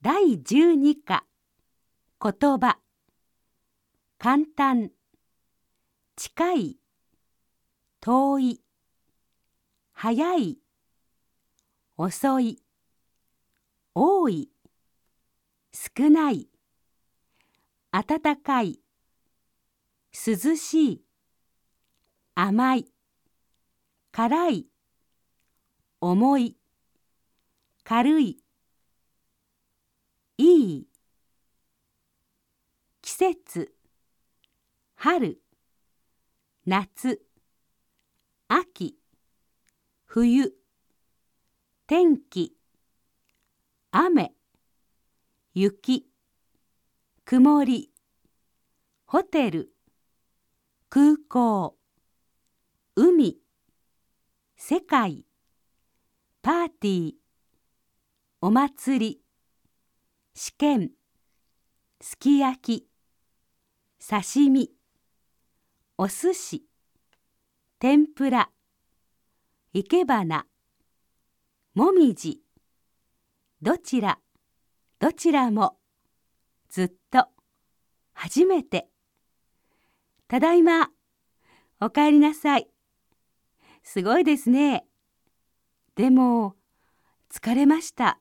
第12課。言葉。簡単。近い。遠い。早い。遅い。多い。少ない。暖かい。涼しい。甘い。辛い。重い。軽いいい季節。春。夏。秋。冬。天気。雨。雪。曇り。ホテル。空港。海。世界。パーティー。お祭り。試験。すき焼き。刺身お寿司天ぷらいけばなもみじどちらどちらもずっと初めて。ただいまおかえりなさい。すごいですね。でも疲れました。